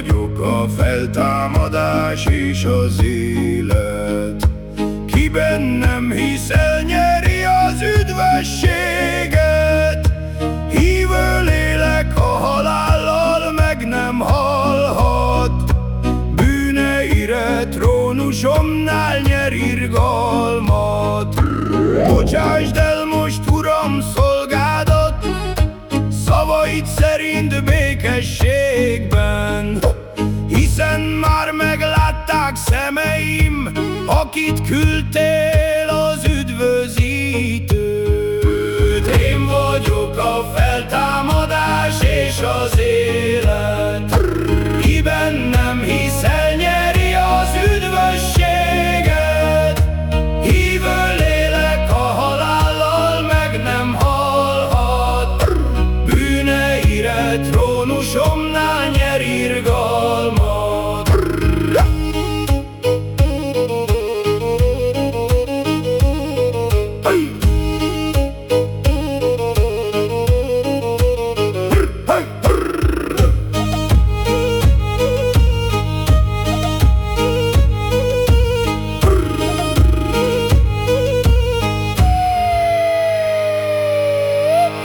nagyobb a feltámadás és az élet. Kiben nem hisz, elnyeri az üdvességet. Hívő lélek a halállal meg nem halhat. Bűneire trónusomnál nyer irgalmat. Bocsásd el most, Uram, szolgádat, szavaid szerint békesség. Hiszen már meglátták szemeim Akit küldtél az üdvözítőt. Én vagyok a feltámadás és az élet. Ki bennem hiszel nyeri az üdvösséget. Hívő lélek a halállal meg nem halhat. Bűneire trónusomnál nyer irgalmat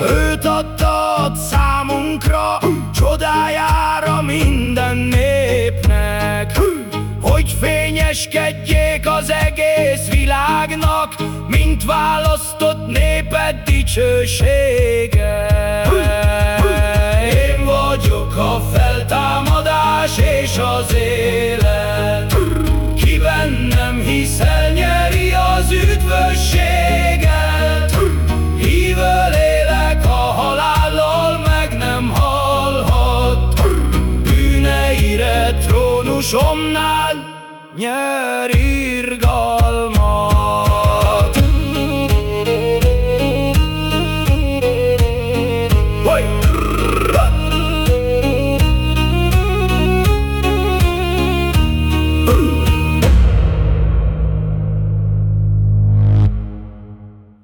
Őt adtad számunkra, csodájára minden népnek. Hogy fényeskedjék az egész világnak, mint választott néped dicsősége. Én vagyok a feltámadás és az élet Sorsomnál nyer irgalmat